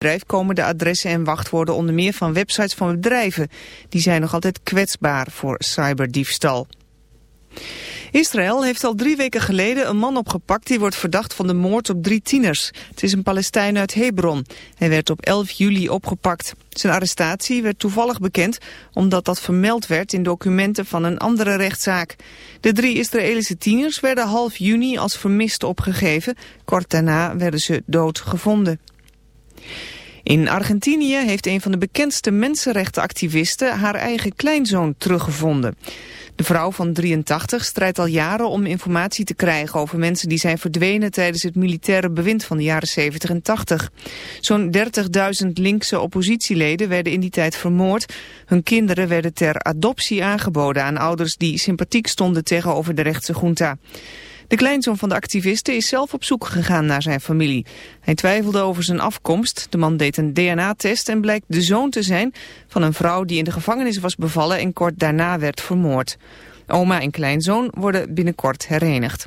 bedrijf komen de adressen en wachtwoorden onder meer van websites van bedrijven. Die zijn nog altijd kwetsbaar voor cyberdiefstal. Israël heeft al drie weken geleden een man opgepakt die wordt verdacht van de moord op drie tieners. Het is een Palestijn uit Hebron. Hij werd op 11 juli opgepakt. Zijn arrestatie werd toevallig bekend omdat dat vermeld werd in documenten van een andere rechtszaak. De drie Israëlische tieners werden half juni als vermist opgegeven. Kort daarna werden ze dood gevonden. In Argentinië heeft een van de bekendste mensenrechtenactivisten haar eigen kleinzoon teruggevonden. De vrouw van 83 strijdt al jaren om informatie te krijgen over mensen die zijn verdwenen tijdens het militaire bewind van de jaren 70 en 80. Zo'n 30.000 linkse oppositieleden werden in die tijd vermoord. Hun kinderen werden ter adoptie aangeboden aan ouders die sympathiek stonden tegenover de rechtse junta. De kleinzoon van de activisten is zelf op zoek gegaan naar zijn familie. Hij twijfelde over zijn afkomst. De man deed een DNA-test en blijkt de zoon te zijn van een vrouw die in de gevangenis was bevallen en kort daarna werd vermoord. Oma en kleinzoon worden binnenkort herenigd.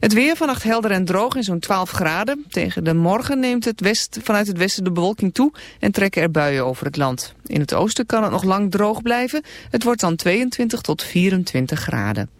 Het weer vannacht helder en droog in zo'n 12 graden. Tegen de morgen neemt het west, vanuit het westen de bewolking toe en trekken er buien over het land. In het oosten kan het nog lang droog blijven. Het wordt dan 22 tot 24 graden.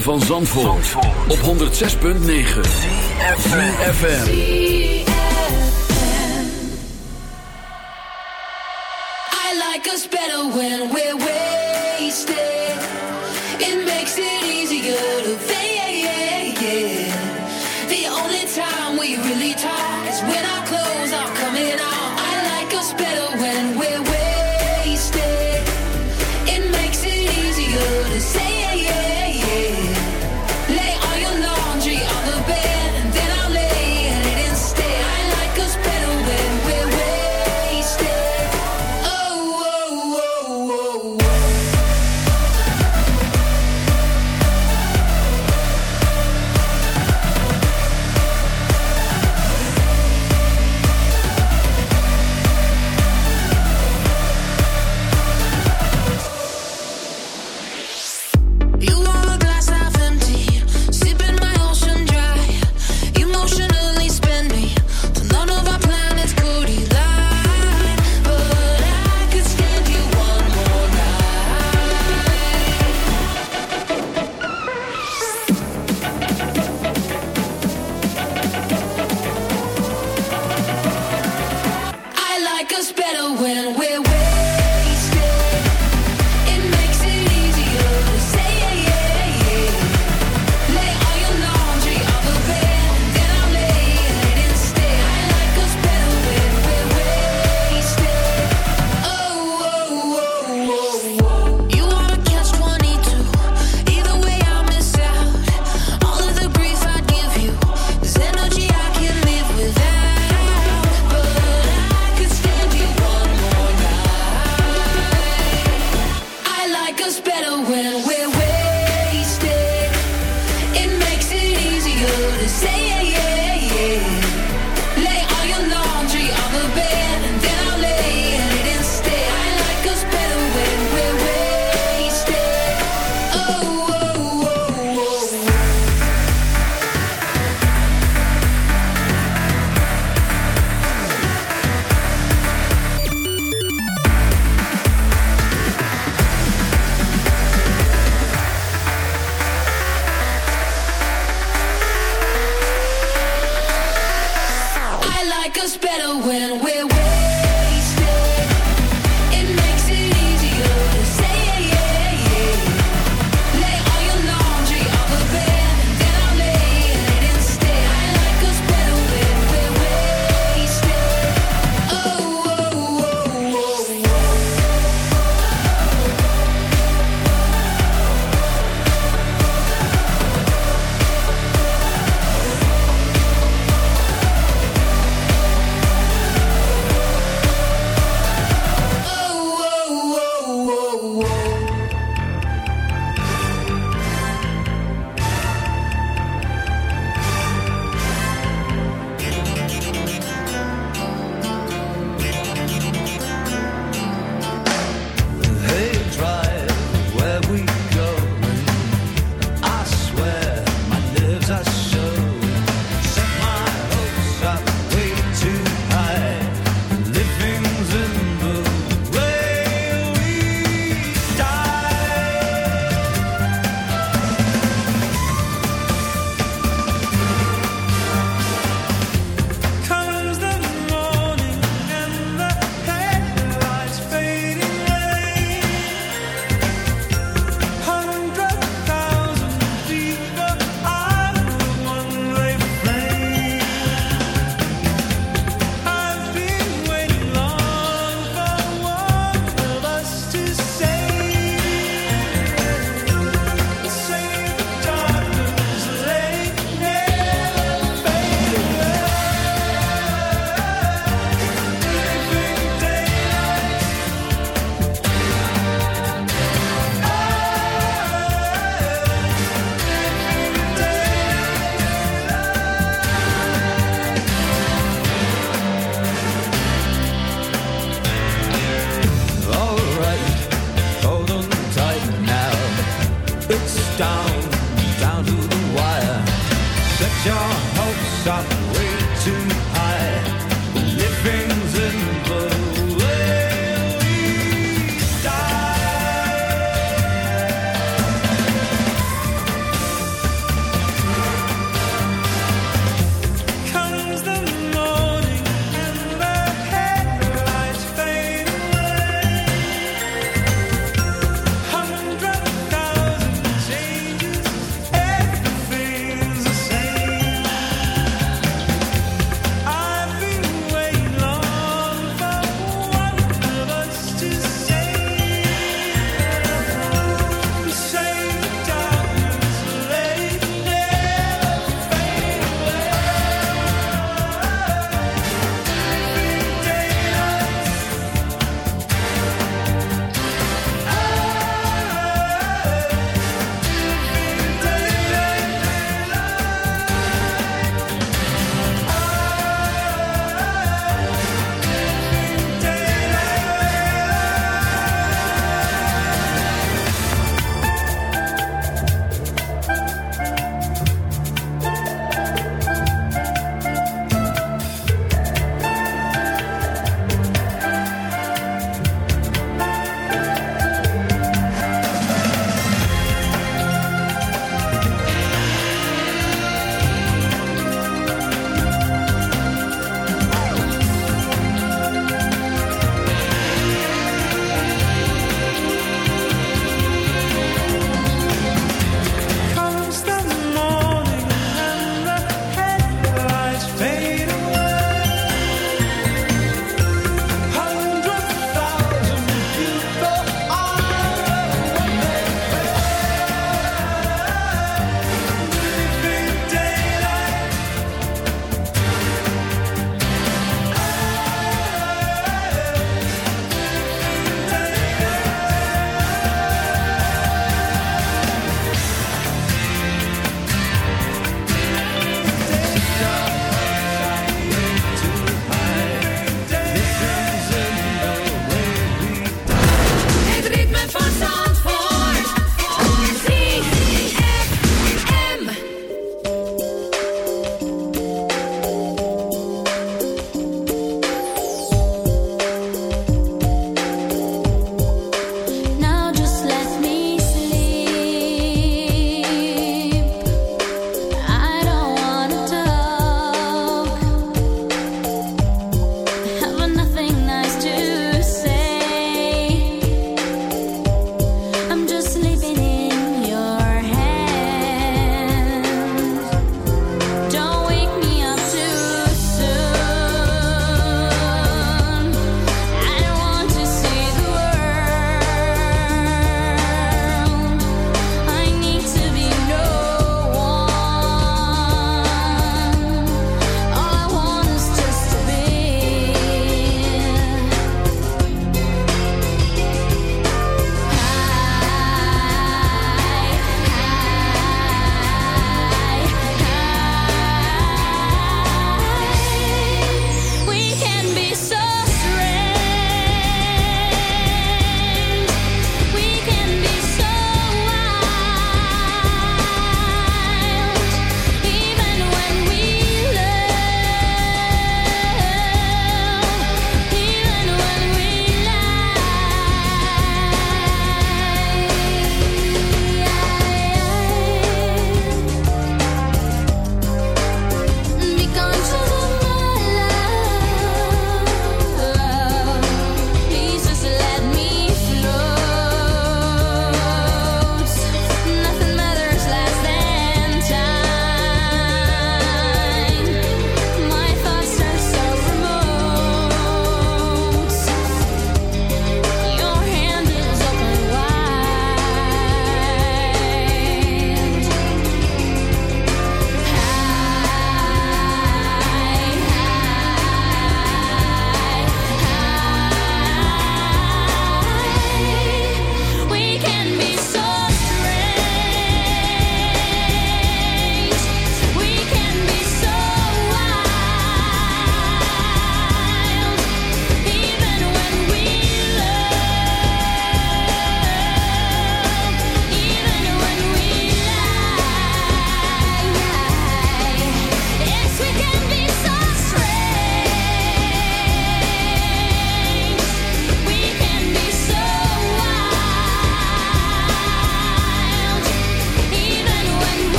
van Zandvoort, Zandvoort. op 106.9 CFFM I like us better when we're wasted. It makes it easier to think The only time we really talk is when our clothes are coming out.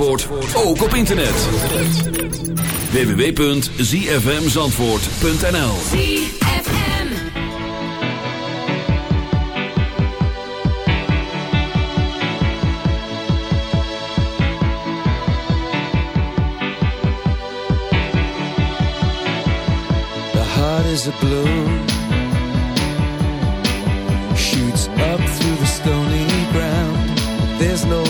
Zandvoort, ook op internet. www.zfmzandvoort.nl ZFM. The heart is a balloon Shoots up through the stony ground There's no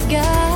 to God.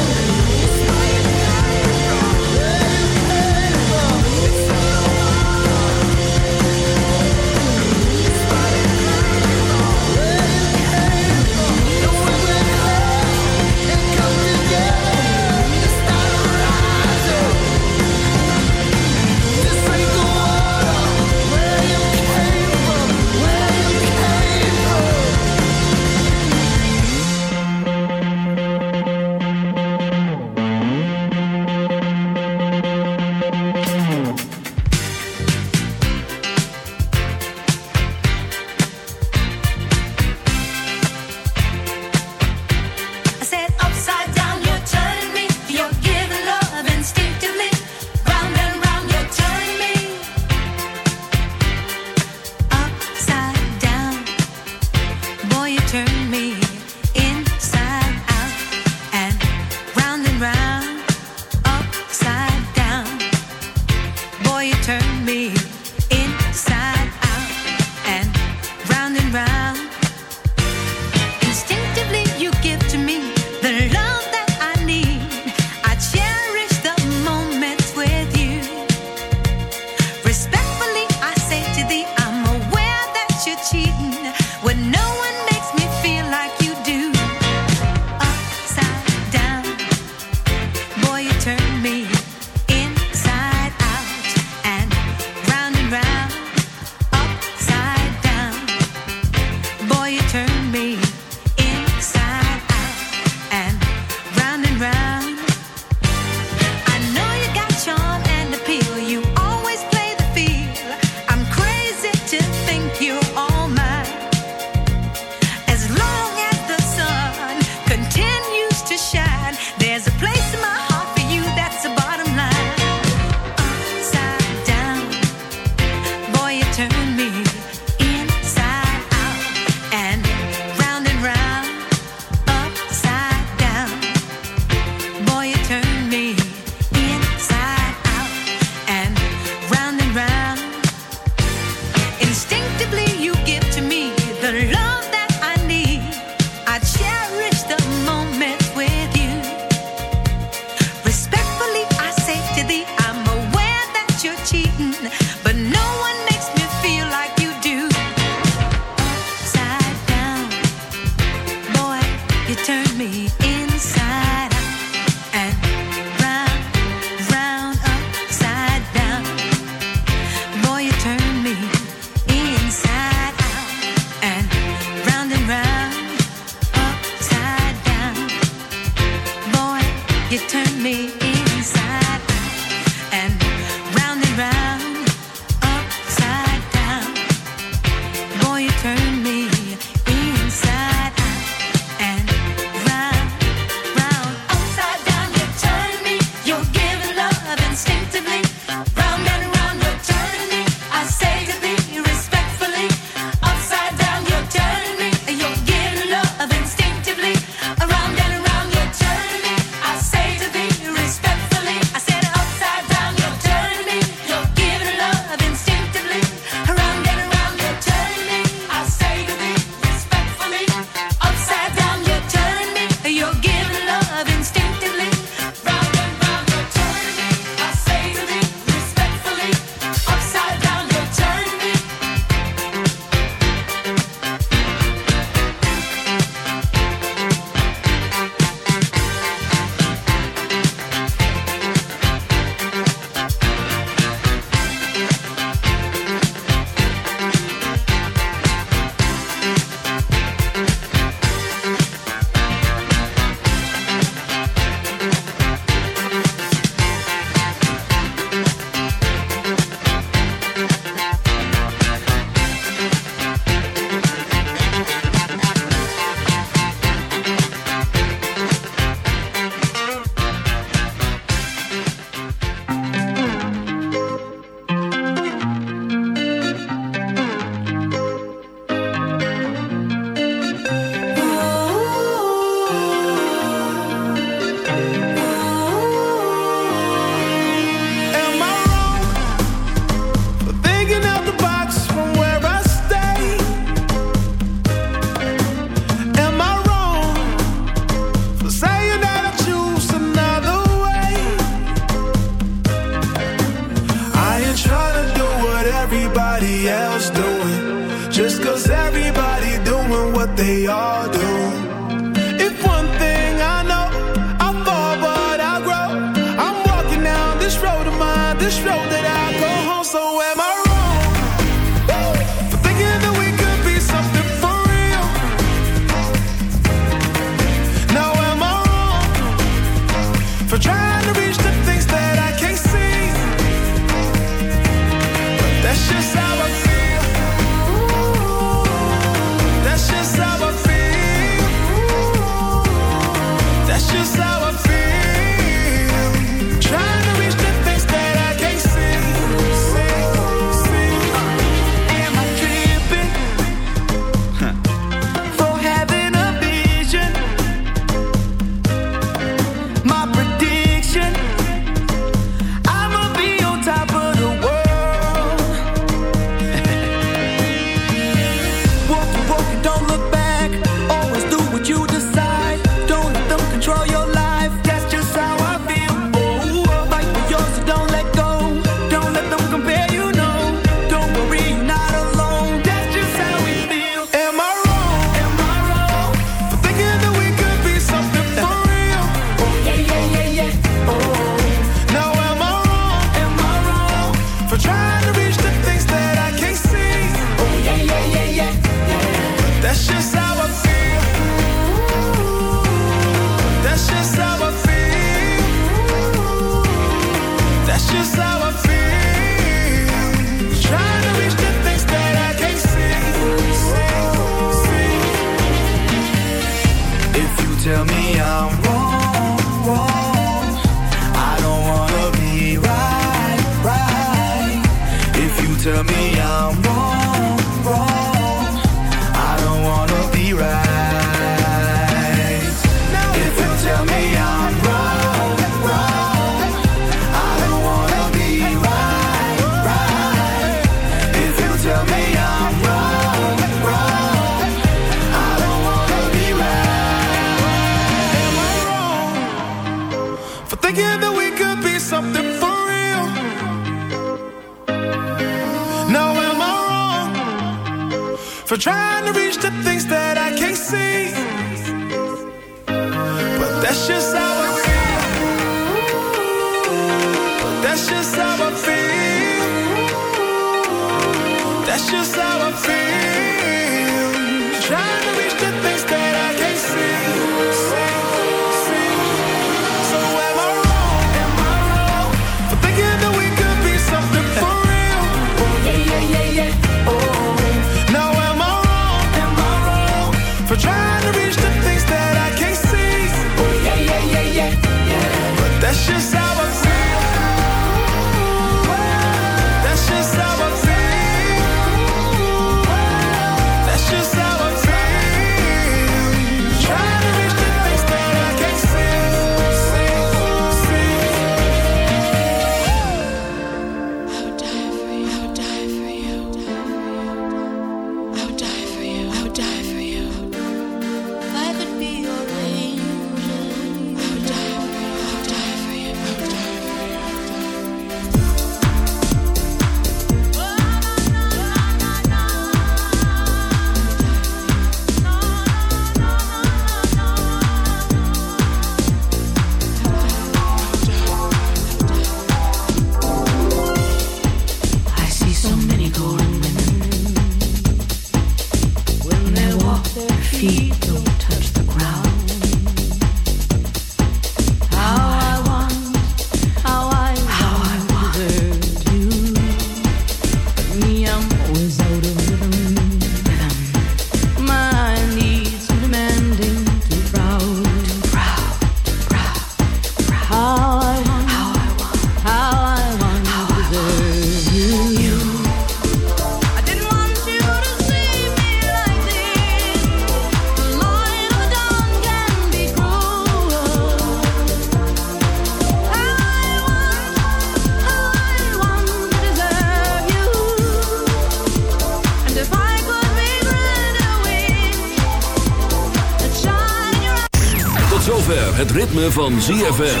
Ritme van ZFM.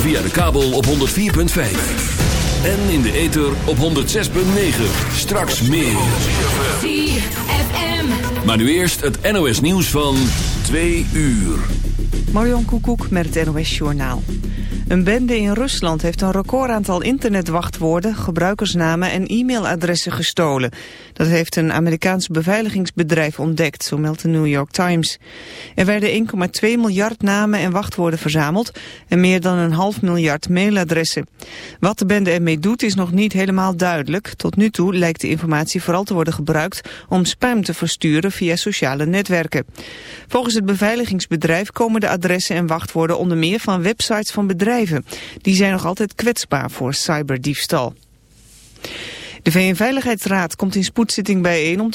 Via de kabel op 104.5. En in de ether op 106.9. Straks meer. ZFM. Maar nu eerst het NOS nieuws van 2 uur. Marion Koekoek met het NOS Journaal. Een bende in Rusland heeft een recordaantal internetwachtwoorden, gebruikersnamen en e-mailadressen gestolen. Dat heeft een Amerikaans beveiligingsbedrijf ontdekt, zo meldt de New York Times. Er werden 1,2 miljard namen en wachtwoorden verzameld en meer dan een half miljard mailadressen. Wat de bende ermee doet is nog niet helemaal duidelijk. Tot nu toe lijkt de informatie vooral te worden gebruikt om spam te versturen via sociale netwerken. Volgens het beveiligingsbedrijf komen de adressen en wachtwoorden onder meer van websites van bedrijven. Die zijn nog altijd kwetsbaar voor cyberdiefstal. De VN-veiligheidsraad komt in spoedzitting bijeen om te